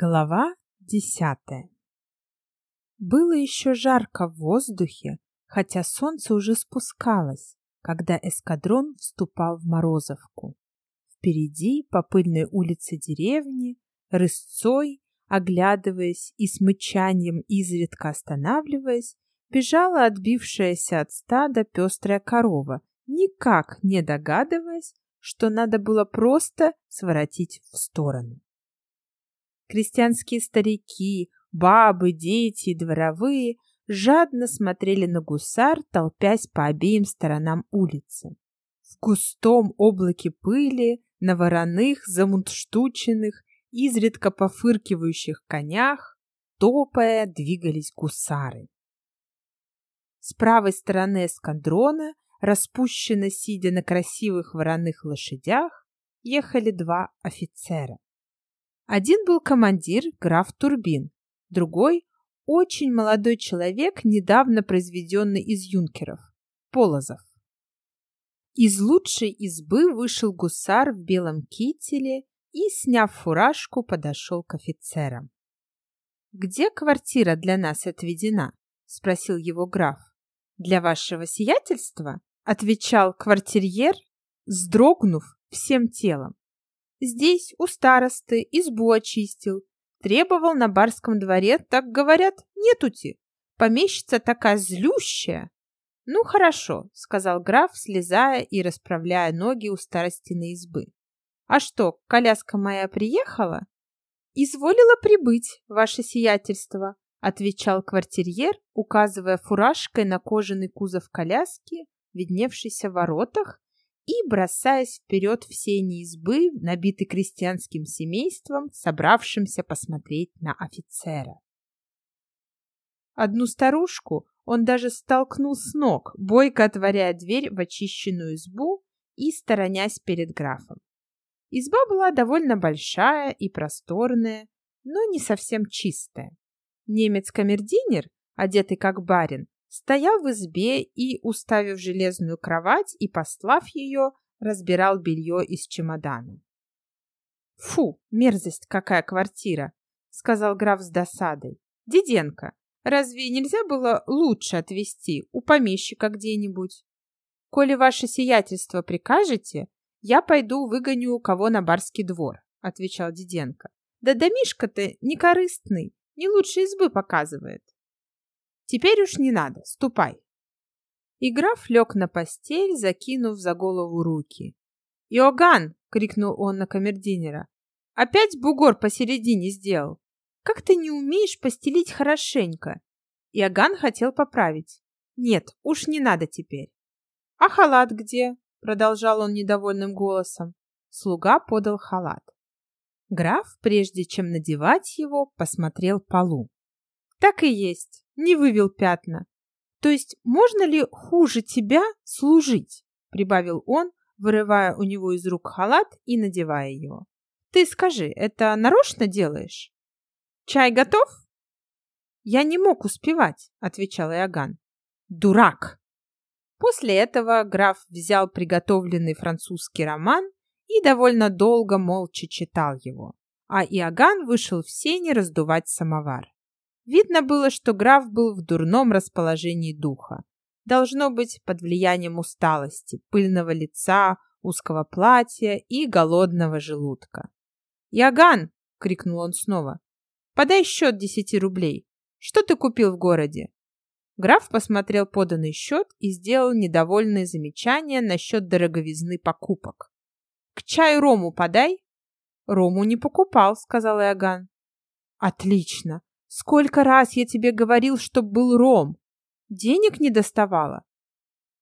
Глава десятая Было еще жарко в воздухе, хотя солнце уже спускалось, когда эскадрон вступал в Морозовку. Впереди, по пыльной улице деревни, рысцой, оглядываясь и с мычанием изредка останавливаясь, бежала отбившаяся от стада пестрая корова, никак не догадываясь, что надо было просто своротить в сторону. Крестьянские старики, бабы, дети дворовые жадно смотрели на гусар, толпясь по обеим сторонам улицы. В густом облаке пыли на вороных, замунтштученных, изредка пофыркивающих конях, топая, двигались гусары. С правой стороны эскадрона, распущенно сидя на красивых вороных лошадях, ехали два офицера. Один был командир, граф Турбин, другой – очень молодой человек, недавно произведенный из юнкеров, Полозов. Из лучшей избы вышел гусар в белом кителе и, сняв фуражку, подошел к офицерам. «Где квартира для нас отведена?» – спросил его граф. «Для вашего сиятельства?» – отвечал квартирьер, сдрогнув всем телом. Здесь у старосты избу очистил. Требовал на барском дворе, так говорят, нетути. Помещица такая злющая. Ну, хорошо, сказал граф, слезая и расправляя ноги у старостиной избы. А что, коляска моя приехала? Изволила прибыть, ваше сиятельство, отвечал квартирьер, указывая фуражкой на кожаный кузов коляски, видневшийся в воротах и бросаясь вперед в сени избы, набитый крестьянским семейством, собравшимся посмотреть на офицера. Одну старушку он даже столкнул с ног, бойко отворяя дверь в очищенную избу и сторонясь перед графом. Изба была довольно большая и просторная, но не совсем чистая. Немец-камердинер, одетый как барин, стоял в избе и, уставив железную кровать и послав ее, разбирал белье из чемодана. «Фу, мерзость какая квартира!» — сказал граф с досадой. «Диденко, разве нельзя было лучше отвезти у помещика где-нибудь? Коли ваше сиятельство прикажете, я пойду выгоню кого на барский двор», — отвечал Диденко. «Да домишко-то не корыстный, не лучше избы показывает». Теперь уж не надо, ступай. И граф лег на постель, закинув за голову руки. «Иоганн!» — крикнул он на камердинера. «Опять бугор посередине сделал! Как ты не умеешь постелить хорошенько!» Иоганн хотел поправить. «Нет, уж не надо теперь!» «А халат где?» — продолжал он недовольным голосом. Слуга подал халат. Граф, прежде чем надевать его, посмотрел полу. Так и есть не вывел пятна. То есть можно ли хуже тебя служить? Прибавил он, вырывая у него из рук халат и надевая его. Ты скажи, это нарочно делаешь? Чай готов? Я не мог успевать, отвечал Иоганн. Дурак! После этого граф взял приготовленный французский роман и довольно долго молча читал его, а Иоганн вышел в сени раздувать самовар. Видно было, что граф был в дурном расположении духа. Должно быть, под влиянием усталости, пыльного лица, узкого платья и голодного желудка. «Яган!» — крикнул он снова. «Подай счет десяти рублей. Что ты купил в городе?» Граф посмотрел поданный счет и сделал недовольные замечания насчет дороговизны покупок. «К чаю рому подай!» «Рому не покупал», — сказал Иоганн. «Отлично! Сколько раз я тебе говорил, чтоб был ром? Денег не доставало.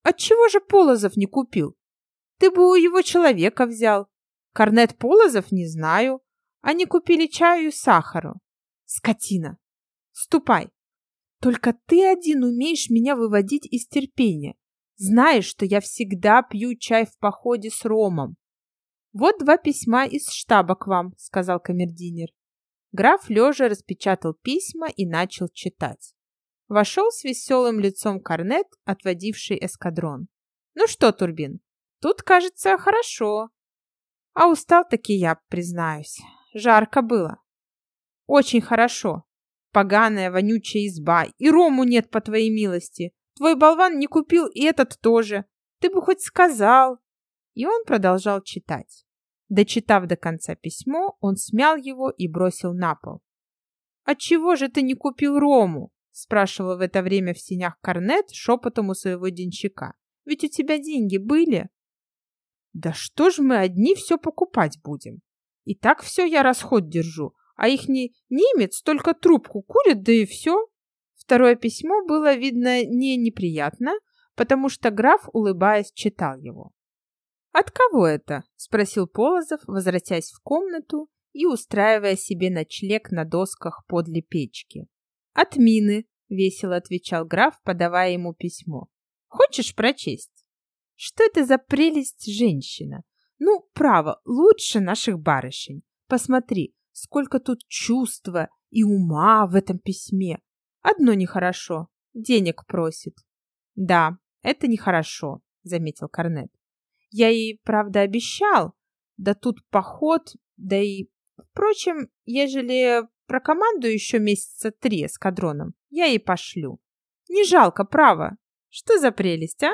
Отчего же Полозов не купил? Ты бы у его человека взял. Корнет Полозов не знаю. Они купили чаю и сахару. Скотина! Ступай. Только ты один умеешь меня выводить из терпения. Знаешь, что я всегда пью чай в походе с ромом. Вот два письма из штаба к вам, сказал камердинер. Граф лежа распечатал письма и начал читать. Вошел с веселым лицом корнет, отводивший эскадрон. «Ну что, Турбин, тут, кажется, хорошо. А устал таки я, признаюсь. Жарко было». Очень хорошо. Поганая, вонючая изба. И рому нет, по твоей милости. Твой болван не купил и этот тоже. Ты бы хоть сказал. И он продолжал читать. Дочитав до конца письмо, он смял его и бросил на пол. «Отчего же ты не купил рому?» спрашивал в это время в синях Корнет шепотом у своего денщика. «Ведь у тебя деньги были?» «Да что ж мы одни все покупать будем? И так все я расход держу, а их не немец только трубку курит, да и все». Второе письмо было, видно, не неприятно, потому что граф, улыбаясь, читал его. «От кого это?» — спросил Полозов, возвратясь в комнату и устраивая себе ночлег на досках подле печки. «От Мины», — весело отвечал граф, подавая ему письмо. «Хочешь прочесть?» «Что это за прелесть женщина? Ну, право, лучше наших барышень. Посмотри, сколько тут чувства и ума в этом письме. Одно нехорошо. Денег просит. Да, это нехорошо, заметил Корнет. Я ей, правда, обещал. Да тут поход, да и... Впрочем, ежели про команду еще месяца три эскадроном, я ей пошлю. Не жалко, право. Что за прелесть, а?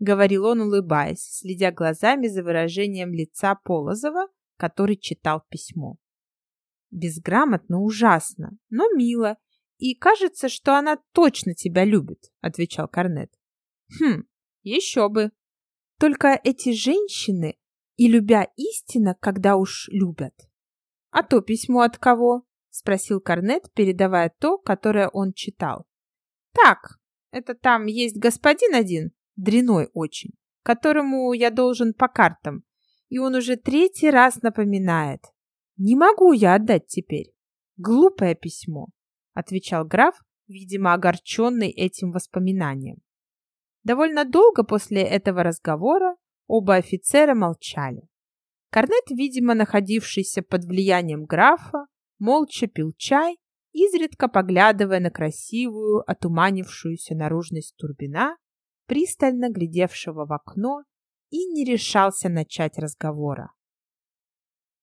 Говорил он, улыбаясь, следя глазами за выражением лица Полозова, который читал письмо. Безграмотно, ужасно, но мило. И кажется, что она точно тебя любит, отвечал Корнет. Хм, еще бы. Только эти женщины и любя истинно, когда уж любят. А то письмо от кого? спросил Корнет, передавая то, которое он читал. Так, это там есть господин один, дряной очень, которому я должен по картам, и он уже третий раз напоминает. Не могу я отдать теперь. Глупое письмо, отвечал граф, видимо, огорченный этим воспоминанием. Довольно долго после этого разговора оба офицера молчали. Корнет, видимо, находившийся под влиянием графа, молча пил чай, изредка поглядывая на красивую, отуманившуюся наружность Турбина, пристально глядевшего в окно, и не решался начать разговора.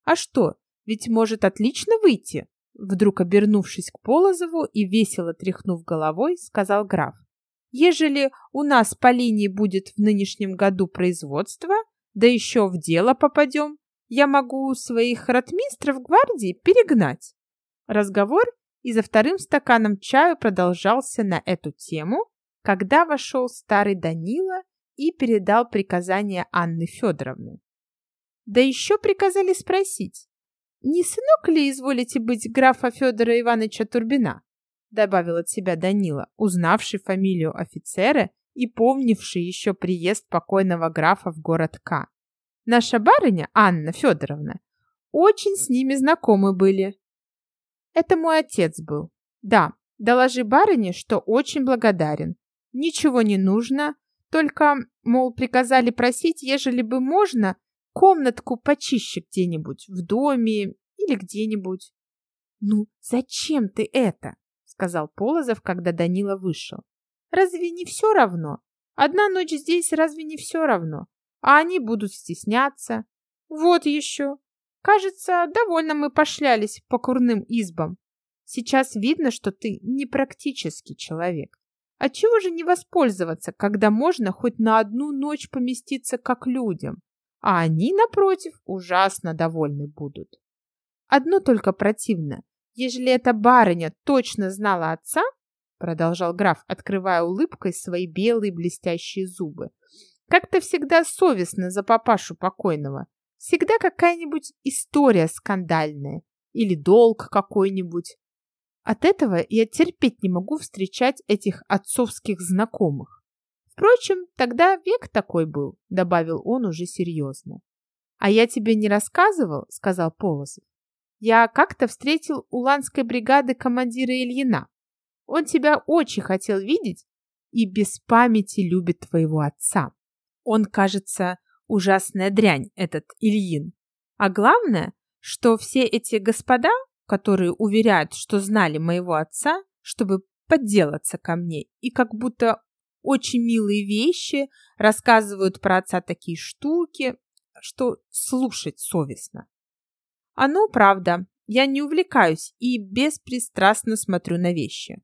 «А что, ведь может отлично выйти!» Вдруг обернувшись к Полозову и весело тряхнув головой, сказал граф. «Ежели у нас по линии будет в нынешнем году производство, да еще в дело попадем, я могу своих ротмистров гвардии перегнать». Разговор и за вторым стаканом чаю продолжался на эту тему, когда вошел старый Данила и передал приказание Анны Федоровны. Да еще приказали спросить, не сынок ли изволите быть графа Федора Ивановича Турбина? Добавил от себя Данила, узнавший фамилию офицера и помнивший еще приезд покойного графа в город К. Наша барыня, Анна Федоровна, очень с ними знакомы были. Это мой отец был. Да, доложи барыне, что очень благодарен. Ничего не нужно, только, мол, приказали просить, ежели бы можно, комнатку почище где-нибудь, в доме или где-нибудь. «Ну, зачем ты это?» — сказал Полозов, когда Данила вышел. «Разве не все равно? Одна ночь здесь разве не все равно? А они будут стесняться. Вот еще. Кажется, довольно мы пошлялись по курным избам. Сейчас видно, что ты непрактический человек. Отчего же не воспользоваться, когда можно хоть на одну ночь поместиться как людям, а они, напротив, ужасно довольны будут. Одно только противно. Ежели эта барыня точно знала отца, продолжал граф, открывая улыбкой свои белые блестящие зубы, как-то всегда совестно за папашу покойного. Всегда какая-нибудь история скандальная или долг какой-нибудь. От этого я терпеть не могу встречать этих отцовских знакомых. Впрочем, тогда век такой был, добавил он уже серьезно. А я тебе не рассказывал, сказал Полосов. Я как-то встретил у Ланской бригады командира Ильина. Он тебя очень хотел видеть и без памяти любит твоего отца. Он, кажется, ужасная дрянь, этот Ильин. А главное, что все эти господа которые уверяют, что знали моего отца, чтобы подделаться ко мне, и как будто очень милые вещи, рассказывают про отца такие штуки, что слушать совестно. Оно правда, я не увлекаюсь и беспристрастно смотрю на вещи.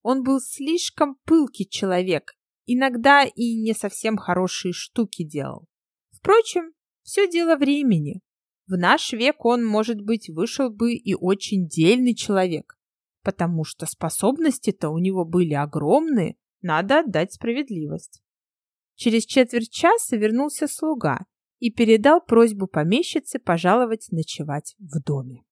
Он был слишком пылкий человек, иногда и не совсем хорошие штуки делал. Впрочем, все дело времени. В наш век он, может быть, вышел бы и очень дельный человек, потому что способности-то у него были огромные, надо отдать справедливость. Через четверть часа вернулся слуга и передал просьбу помещицы пожаловать ночевать в доме.